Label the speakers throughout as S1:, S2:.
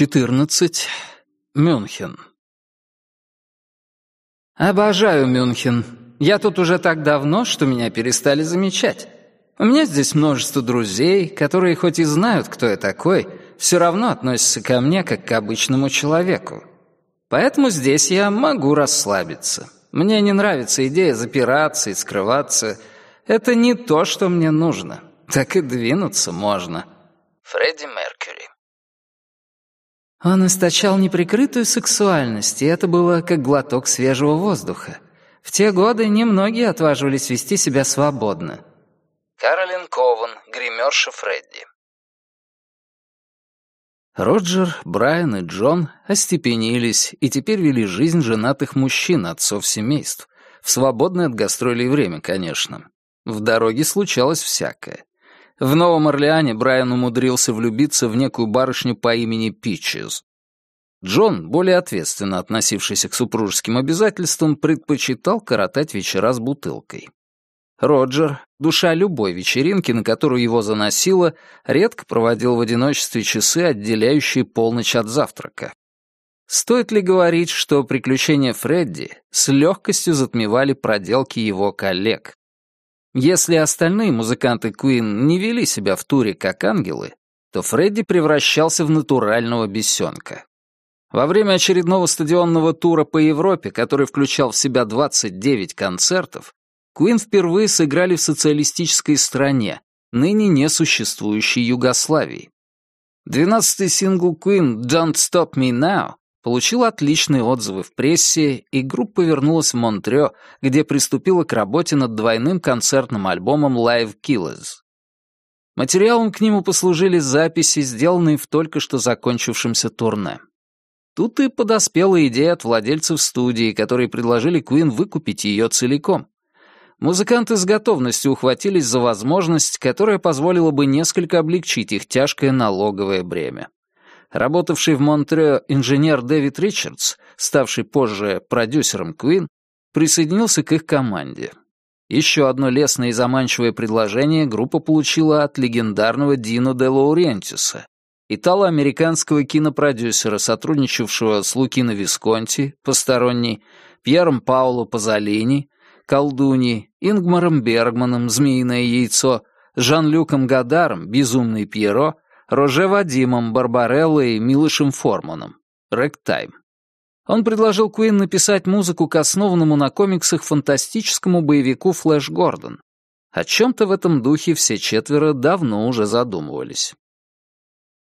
S1: 14. Мюнхен. Обожаю Мюнхен. Я тут уже так давно, что меня перестали замечать. У меня здесь множество друзей, которые хоть и знают, кто я такой, все равно относятся ко мне как к обычному человеку. Поэтому здесь я могу расслабиться. Мне не нравится идея запираться и скрываться. Это не то, что мне нужно. Так и двинуться можно. Фредди Меркьюри он источал неприкрытую сексуальность, и это было как глоток свежего воздуха. В те годы немногие отваживались вести себя свободно. Каролин Кован, гримерша Фредди. Роджер, Брайан и Джон остепенились и теперь вели жизнь женатых мужчин, отцов семейств. В свободное от гастролей время, конечно. В дороге случалось всякое. В Новом Орлеане Брайан умудрился влюбиться в некую барышню по имени Питчес. Джон, более ответственно относившийся к супружеским обязательствам, предпочитал коротать вечера с бутылкой. Роджер, душа любой вечеринки, на которую его заносило, редко проводил в одиночестве часы, отделяющие полночь от завтрака. Стоит ли говорить, что приключения Фредди с легкостью затмевали проделки его коллег? Если остальные музыканты Queen не вели себя в туре как ангелы, то Фредди превращался в натурального бесенка. Во время очередного стадионного тура по Европе, который включал в себя 29 концертов, Queen впервые сыграли в социалистической стране, ныне несуществующей Югославии. Двенадцатый сингл Queen «Don't Stop Me Now» получил отличные отзывы в прессе, и группа вернулась в Монтрео, где приступила к работе над двойным концертным альбомом Live Killers. Материалом к нему послужили записи, сделанные в только что закончившемся турне. Тут и подоспела идея от владельцев студии, которые предложили Куин выкупить ее целиком. Музыканты с готовностью ухватились за возможность, которая позволила бы несколько облегчить их тяжкое налоговое бремя. Работавший в Монтрео инженер Дэвид Ричардс, ставший позже продюсером Queen, присоединился к их команде. Еще одно лестное и заманчивое предложение группа получила от легендарного Дино де Лаурентиса, итало-американского кинопродюсера, сотрудничавшего с Лукино Висконти, посторонний, Пьером Пауло Пазолини, Колдуни, Ингмаром Бергманом, Змеиное яйцо, Жан-Люком Гадаром, Безумный Пьеро — Роже Вадимом, Барбареллой и Милышем Форманом. Рэктайм. Он предложил Куин написать музыку к основанному на комиксах фантастическому боевику «Флэш Гордон». О чем-то в этом духе все четверо давно уже задумывались.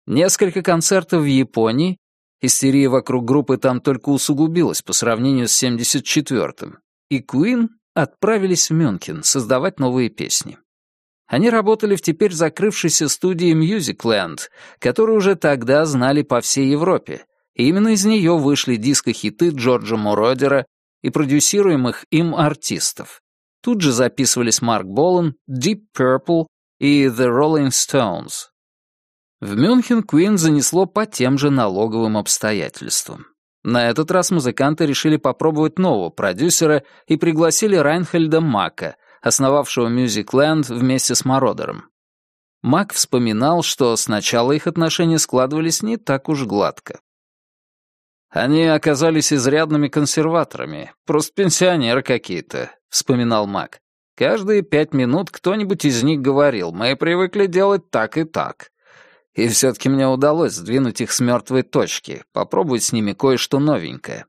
S1: Несколько концертов в Японии, истерия вокруг группы там только усугубилась по сравнению с 74-м, и Куин отправились в Мюнхен создавать новые песни. Они работали в теперь закрывшейся студии Musicland, которую уже тогда знали по всей Европе, и именно из нее вышли диско-хиты Джорджа Муродера и продюсируемых им артистов. Тут же записывались Марк Болан, Deep Purple и The Rolling Stones. В Мюнхен Куин занесло по тем же налоговым обстоятельствам. На этот раз музыканты решили попробовать нового продюсера и пригласили Райнхельда Мака — основавшего Мюзикленд вместе с Мародером. Мак вспоминал, что сначала их отношения складывались не так уж гладко. «Они оказались изрядными консерваторами, просто пенсионеры какие-то», — вспоминал Мак. «Каждые пять минут кто-нибудь из них говорил, мы привыкли делать так и так. И все-таки мне удалось сдвинуть их с мертвой точки, попробовать с ними кое-что новенькое.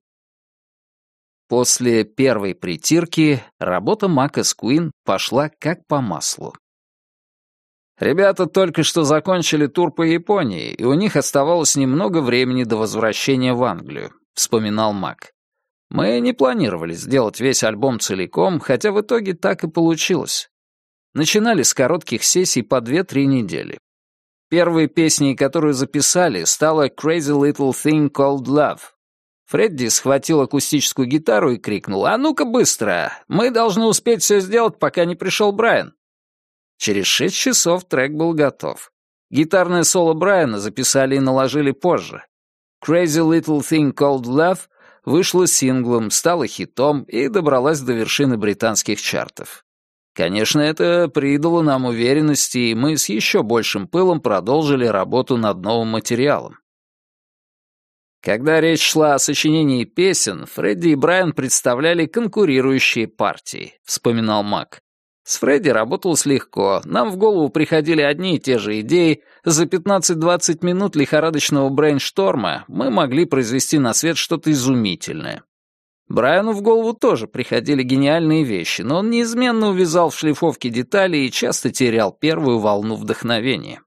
S1: После первой притирки работа Мака с Куин пошла как по маслу. Ребята только что закончили тур по Японии, и у них оставалось немного времени до возвращения в Англию, вспоминал Мак. Мы не планировали сделать весь альбом целиком, хотя в итоге так и получилось. Начинали с коротких сессий по 2-3 недели. Первой песней, которую записали, стала «Crazy Little Thing Called Love», Фредди схватил акустическую гитару и крикнул «А ну-ка быстро! Мы должны успеть все сделать, пока не пришел Брайан!» Через шесть часов трек был готов. Гитарное соло Брайана записали и наложили позже. «Crazy Little Thing Called Love» вышла синглом, стала хитом и добралась до вершины британских чартов. Конечно, это придало нам уверенности, и мы с еще большим пылом продолжили работу над новым материалом. Когда речь шла о сочинении песен, Фредди и Брайан представляли конкурирующие партии, вспоминал Мак. С Фредди работалось легко, нам в голову приходили одни и те же идеи, за 15-20 минут лихорадочного брейншторма мы могли произвести на свет что-то изумительное. Брайану в голову тоже приходили гениальные вещи, но он неизменно увязал в шлифовке деталей и часто терял первую волну вдохновения.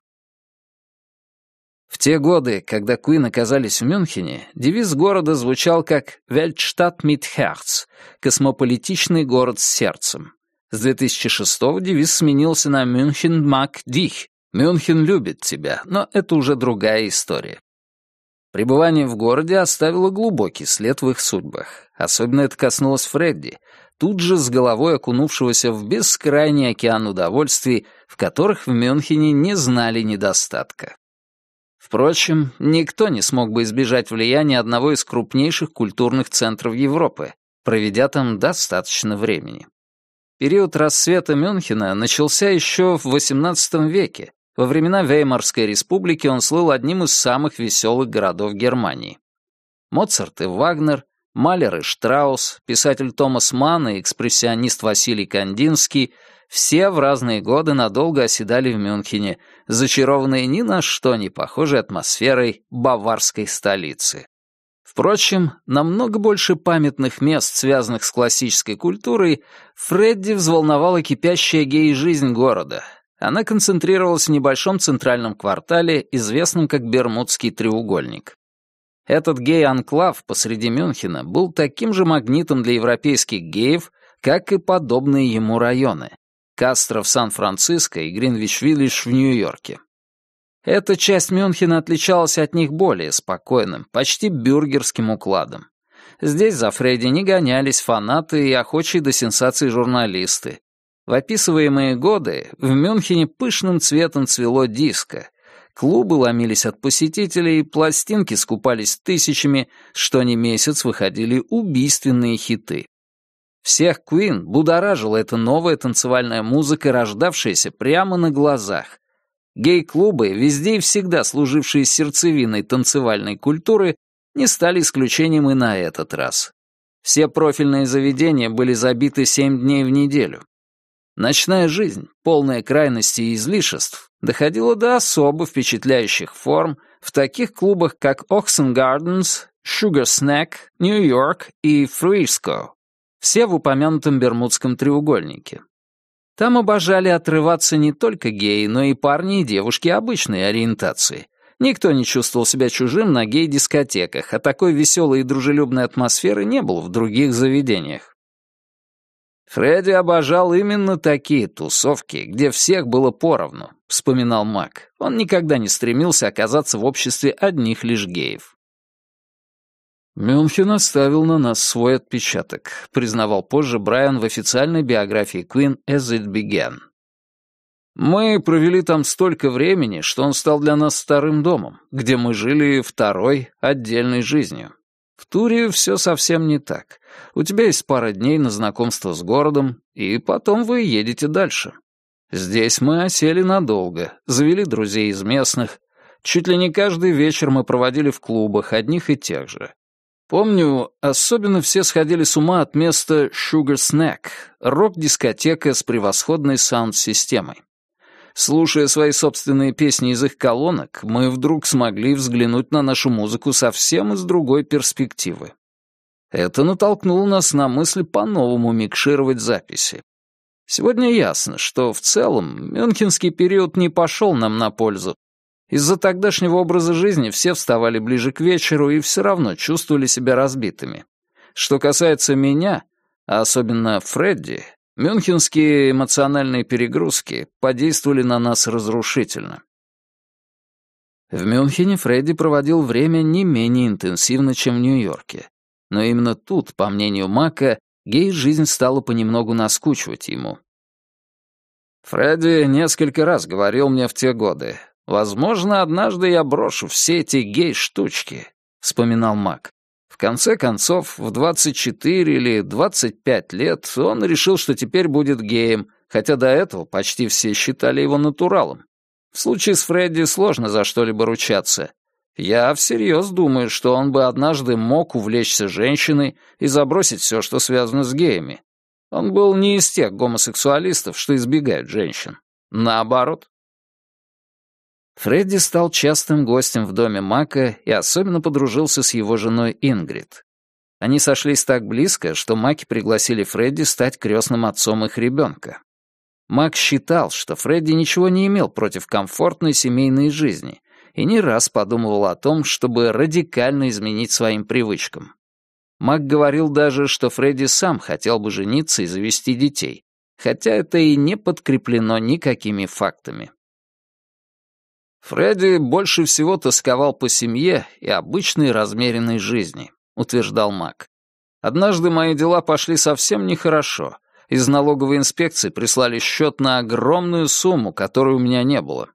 S1: В те годы, когда Куин оказались в Мюнхене, девиз города звучал как «Weltstadt mit Herz» — «Космополитичный город с сердцем». С 2006-го девиз сменился на «Мюнхен mag dich» — «Мюнхен любит тебя», но это уже другая история. Пребывание в городе оставило глубокий след в их судьбах. Особенно это коснулось Фредди, тут же с головой окунувшегося в бескрайний океан удовольствий, в которых в Мюнхене не знали недостатка. Впрочем, никто не смог бы избежать влияния одного из крупнейших культурных центров Европы, проведя там достаточно времени. Период рассвета Мюнхена начался еще в XVIII веке. Во времена Веймарской республики он слыл одним из самых веселых городов Германии. Моцарт и Вагнер, Малер и Штраус, писатель Томас Манн и экспрессионист Василий Кандинский все в разные годы надолго оседали в Мюнхене, зачарованные ни на что не похожей атмосферой баварской столицы. Впрочем, намного больше памятных мест, связанных с классической культурой, Фредди взволновала кипящая гей-жизнь города. Она концентрировалась в небольшом центральном квартале, известном как Бермудский треугольник. Этот гей-анклав посреди Мюнхена был таким же магнитом для европейских геев, как и подобные ему районы. Кастро в Сан-Франциско и Гринвич-Виллидж в Нью-Йорке. Эта часть Мюнхена отличалась от них более спокойным, почти бюргерским укладом. Здесь за Фредди не гонялись фанаты и охочие до сенсаций журналисты. В описываемые годы в Мюнхене пышным цветом цвело диско. Клубы ломились от посетителей, пластинки скупались тысячами, что не месяц выходили убийственные хиты. Всех Queen будоражила эта новая танцевальная музыка, рождавшаяся прямо на глазах. Гей-клубы, везде и всегда служившие сердцевиной танцевальной культуры, не стали исключением и на этот раз. Все профильные заведения были забиты семь дней в неделю. Ночная жизнь, полная крайностей и излишеств, доходила до особо впечатляющих форм в таких клубах, как Oxen Gardens, Sugar Snack, New York и Frisco все в упомянутом Бермудском треугольнике. Там обожали отрываться не только геи, но и парни и девушки обычной ориентации. Никто не чувствовал себя чужим на гей-дискотеках, а такой веселой и дружелюбной атмосферы не было в других заведениях. «Фредди обожал именно такие тусовки, где всех было поровну», — вспоминал Мак. Он никогда не стремился оказаться в обществе одних лишь геев. «Мюнхен оставил на нас свой отпечаток», — признавал позже Брайан в официальной биографии Queen «As It Began». «Мы провели там столько времени, что он стал для нас старым домом, где мы жили второй, отдельной жизнью. В туре все совсем не так. У тебя есть пара дней на знакомство с городом, и потом вы едете дальше. Здесь мы осели надолго, завели друзей из местных. Чуть ли не каждый вечер мы проводили в клубах, одних и тех же. Помню, особенно все сходили с ума от места Sugar Snack, рок-дискотека с превосходной саунд-системой. Слушая свои собственные песни из их колонок, мы вдруг смогли взглянуть на нашу музыку совсем из другой перспективы. Это натолкнуло нас на мысль по-новому микшировать записи. Сегодня ясно, что в целом мюнхенский период не пошел нам на пользу, из-за тогдашнего образа жизни все вставали ближе к вечеру и все равно чувствовали себя разбитыми. Что касается меня, а особенно Фредди, мюнхенские эмоциональные перегрузки подействовали на нас разрушительно. В Мюнхене Фредди проводил время не менее интенсивно, чем в Нью-Йорке. Но именно тут, по мнению Мака, гей-жизнь стала понемногу наскучивать ему. Фредди несколько раз говорил мне в те годы, Возможно, однажды я брошу все эти гей-штучки», — вспоминал Мак. В конце концов, в 24 или 25 лет он решил, что теперь будет геем, хотя до этого почти все считали его натуралом. В случае с Фредди сложно за что-либо ручаться. Я всерьез думаю, что он бы однажды мог увлечься женщиной и забросить все, что связано с геями. Он был не из тех гомосексуалистов, что избегают женщин. Наоборот. Фредди стал частым гостем в доме Мака и особенно подружился с его женой Ингрид. Они сошлись так близко, что Маки пригласили Фредди стать крестным отцом их ребенка. Мак считал, что Фредди ничего не имел против комфортной семейной жизни и не раз подумывал о том, чтобы радикально изменить своим привычкам. Мак говорил даже, что Фредди сам хотел бы жениться и завести детей, хотя это и не подкреплено никакими фактами. «Фредди больше всего тосковал по семье и обычной размеренной жизни», — утверждал Мак. «Однажды мои дела пошли совсем нехорошо. Из налоговой инспекции прислали счет на огромную сумму, которой у меня не было.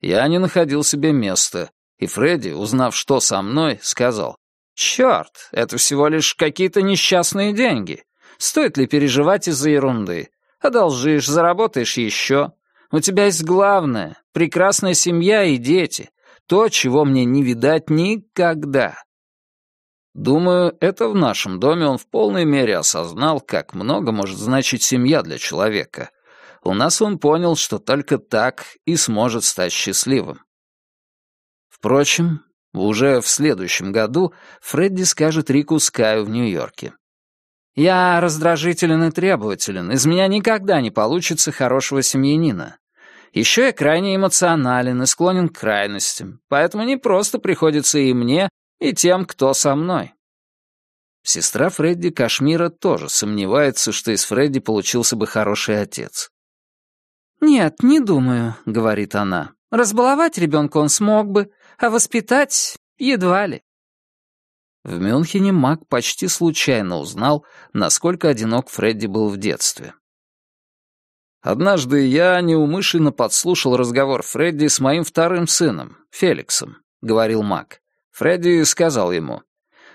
S1: Я не находил себе места, и Фредди, узнав, что со мной, сказал, «Черт, это всего лишь какие-то несчастные деньги. Стоит ли переживать из-за ерунды? Одолжишь, заработаешь еще. У тебя есть главное — прекрасная семья и дети. То, чего мне не видать никогда». Думаю, это в нашем доме он в полной мере осознал, как много может значить семья для человека, у нас он понял, что только так и сможет стать счастливым. Впрочем, уже в следующем году Фредди скажет Рику Скаю в Нью-Йорке. «Я раздражителен и требователен, из меня никогда не получится хорошего семьянина. Еще я крайне эмоционален и склонен к крайностям, поэтому не просто приходится и мне, и тем, кто со мной». Сестра Фредди Кашмира тоже сомневается, что из Фредди получился бы хороший отец.
S2: «Нет, не думаю», — говорит она. «Разбаловать ребенка он смог бы, а воспитать едва ли».
S1: В Мюнхене Мак почти случайно узнал, насколько одинок Фредди был в детстве. «Однажды я неумышленно подслушал разговор Фредди с моим вторым сыном, Феликсом», — говорил Мак. Фредди сказал ему,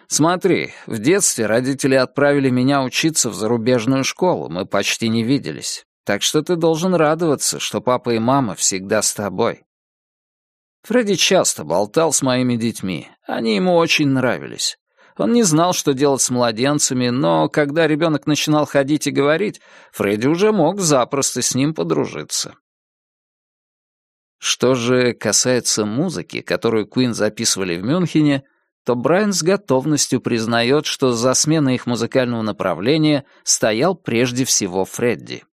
S1: «Смотри, в детстве родители отправили меня учиться в зарубежную школу, мы почти не виделись. Так что ты должен радоваться, что папа и мама всегда с тобой. Фредди часто болтал с моими детьми. Они ему очень нравились. Он не знал, что делать с младенцами, но когда ребенок начинал ходить и говорить, Фредди уже мог запросто с ним подружиться. Что же касается музыки, которую Куин записывали в Мюнхене, то Брайан с готовностью признает, что за сменой их музыкального направления стоял прежде всего Фредди.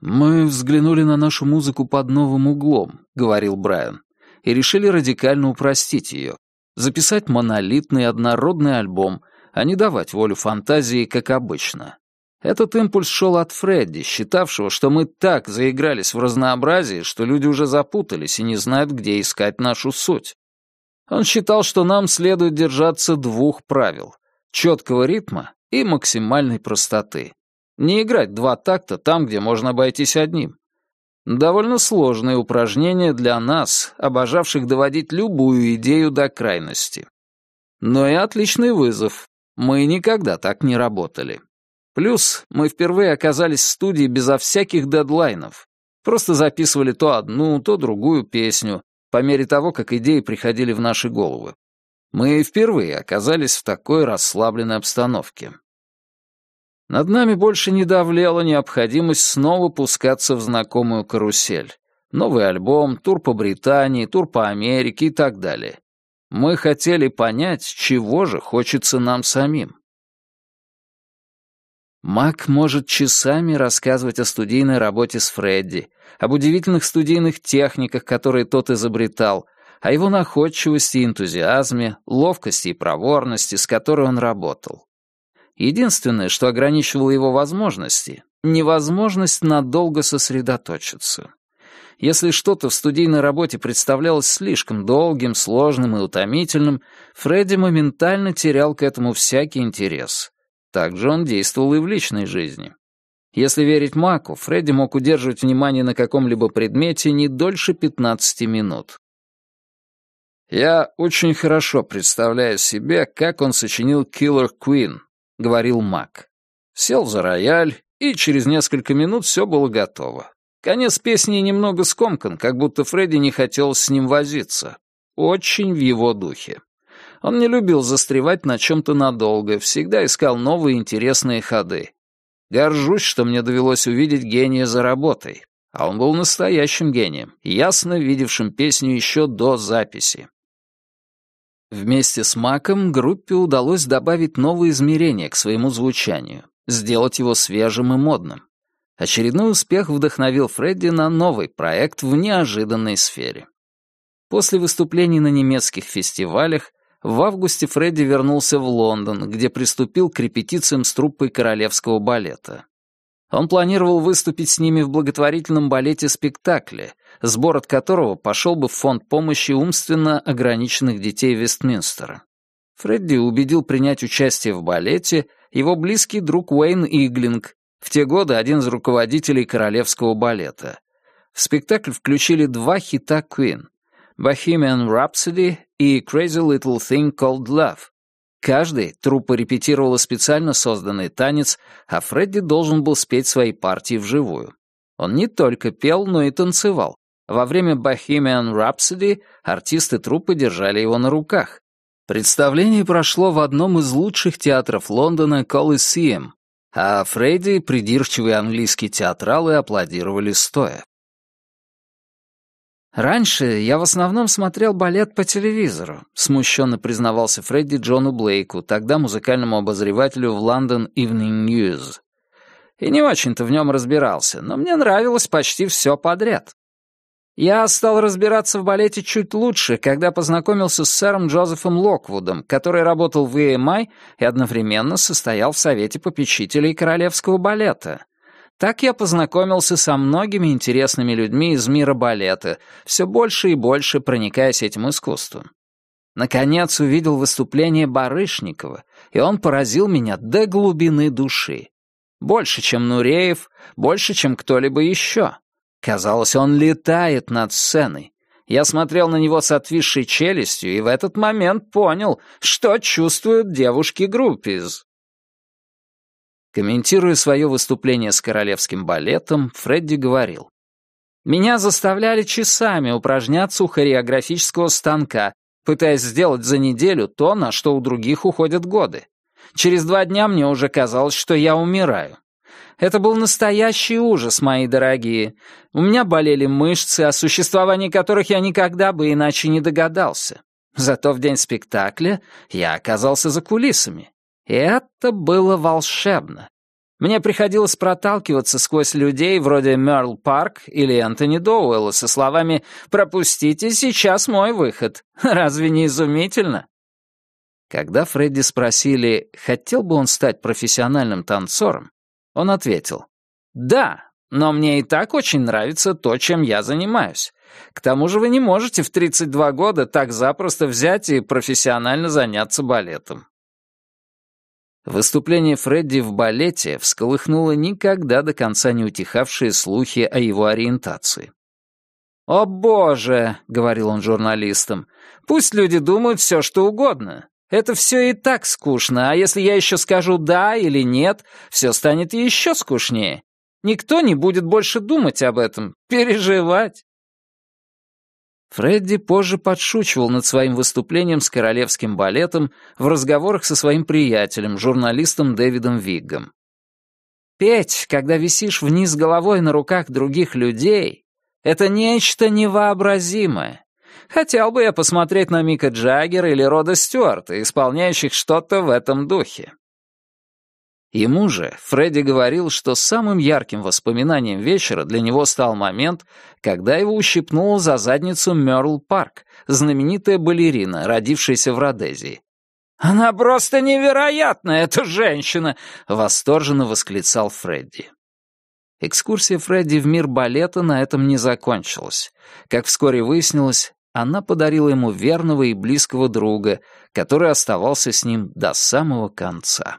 S1: «Мы взглянули на нашу музыку под новым углом», — говорил Брайан, «и решили радикально упростить ее, записать монолитный однородный альбом, а не давать волю фантазии, как обычно. Этот импульс шел от Фредди, считавшего, что мы так заигрались в разнообразии, что люди уже запутались и не знают, где искать нашу суть. Он считал, что нам следует держаться двух правил — четкого ритма и максимальной простоты. Не играть два такта там, где можно обойтись одним. Довольно сложное упражнение для нас, обожавших доводить любую идею до крайности. Но и отличный вызов. Мы никогда так не работали. Плюс мы впервые оказались в студии безо всяких дедлайнов. Просто записывали то одну, то другую песню, по мере того, как идеи приходили в наши головы. Мы впервые оказались в такой расслабленной обстановке. Над нами больше не давлела необходимость снова пускаться в знакомую карусель. Новый альбом, тур по Британии, тур по Америке и так далее. Мы хотели понять, чего же хочется нам самим. Мак может часами рассказывать о студийной работе с Фредди, об удивительных студийных техниках, которые тот изобретал, о его находчивости и энтузиазме, ловкости и проворности, с которой он работал. Единственное, что ограничивало его возможности — невозможность надолго сосредоточиться. Если что-то в студийной работе представлялось слишком долгим, сложным и утомительным, Фредди моментально терял к этому всякий интерес. Так же он действовал и в личной жизни. Если верить Маку, Фредди мог удерживать внимание на каком-либо предмете не дольше 15 минут. Я очень хорошо представляю себе, как он сочинил «Killer Queen», — говорил Мак. Сел за рояль, и через несколько минут все было готово. Конец песни немного скомкан, как будто Фредди не хотел с ним возиться. очень в его духе. Он не любил застревать на чем-то надолго, всегда искал новые интересные ходы. Горжусь, что мне довелось увидеть гения за работой. А он был настоящим гением, ясно видевшим песню еще до записи. Вместе с Маком группе удалось добавить новые измерения к своему звучанию, сделать его свежим и модным. Очередной успех вдохновил Фредди на новый проект в неожиданной сфере. После выступлений на немецких фестивалях в августе Фредди вернулся в Лондон, где приступил к репетициям с труппой королевского балета. Он планировал выступить с ними в благотворительном балете-спектакле, сбор от которого пошел бы в фонд помощи умственно ограниченных детей Вестминстера. Фредди убедил принять участие в балете его близкий друг Уэйн Иглинг, в те годы один из руководителей королевского балета. В спектакль включили два хита Queen — «Bohemian Rhapsody» и «Crazy Little Thing Called Love», Каждый труппа репетировала специально созданный танец, а Фредди должен был спеть свои партии вживую. Он не только пел, но и танцевал. Во время Bohemian Rhapsody артисты труппы держали его на руках. Представление прошло в одном из лучших театров Лондона Coliseum, а Фредди придирчивые английские театралы аплодировали стоя.
S2: «Раньше я в основном смотрел балет по телевизору», — смущенно признавался Фредди Джону Блейку, тогда музыкальному обозревателю в London Evening News. «И не очень-то в нем разбирался, но мне нравилось почти все подряд. Я стал разбираться в балете чуть лучше, когда познакомился с сэром Джозефом Локвудом, который работал в EMI и одновременно состоял в Совете попечителей Королевского балета». Так я познакомился со многими интересными людьми из мира балета, все больше и больше проникаясь этим искусством. Наконец увидел выступление Барышникова, и он поразил меня до глубины души. Больше, чем Нуреев, больше, чем кто-либо еще. Казалось, он летает над сценой. Я смотрел на него с отвисшей челюстью и в этот момент понял, что чувствуют девушки-группиз. Комментируя свое выступление с королевским балетом, Фредди говорил. «Меня заставляли часами упражняться у хореографического станка, пытаясь сделать за неделю то, на что у других уходят годы. Через два дня мне уже казалось, что я умираю. Это был настоящий ужас, мои дорогие. У меня болели мышцы, о существовании которых я никогда бы иначе не догадался. Зато в день спектакля я оказался за кулисами. И это было волшебно. Мне приходилось проталкиваться сквозь людей вроде Мерл Парк или Энтони Доуэлла со словами «Пропустите, сейчас мой выход». Разве не изумительно? Когда Фредди спросили, хотел бы он стать профессиональным танцором, он ответил «Да, но мне и так очень нравится то, чем я занимаюсь. К тому же вы не можете в 32 года так запросто взять и профессионально заняться балетом. Выступление Фредди в балете всколыхнуло никогда до конца не утихавшие слухи о его ориентации. «О боже!» — говорил он журналистам. «Пусть люди думают все, что угодно. Это все и так скучно, а если я еще скажу «да» или «нет», все станет еще скучнее. Никто не будет больше думать об этом, переживать. Фредди позже подшучивал над своим выступлением с королевским балетом в разговорах со своим приятелем, журналистом Дэвидом Виггом. «Петь, когда висишь вниз головой на руках других людей, это нечто невообразимое. Хотел бы я посмотреть на Мика Джаггера или Рода Стюарта, исполняющих что-то в этом духе. Ему же Фредди говорил, что самым ярким воспоминанием вечера для него стал момент, когда его ущипнула за задницу Мёрл Парк, знаменитая балерина, родившаяся в Родезии. «Она просто невероятная, эта женщина!» — восторженно восклицал Фредди. Экскурсия Фредди в мир балета на этом не закончилась. Как вскоре выяснилось, она подарила ему верного и близкого друга, который оставался с ним до самого конца.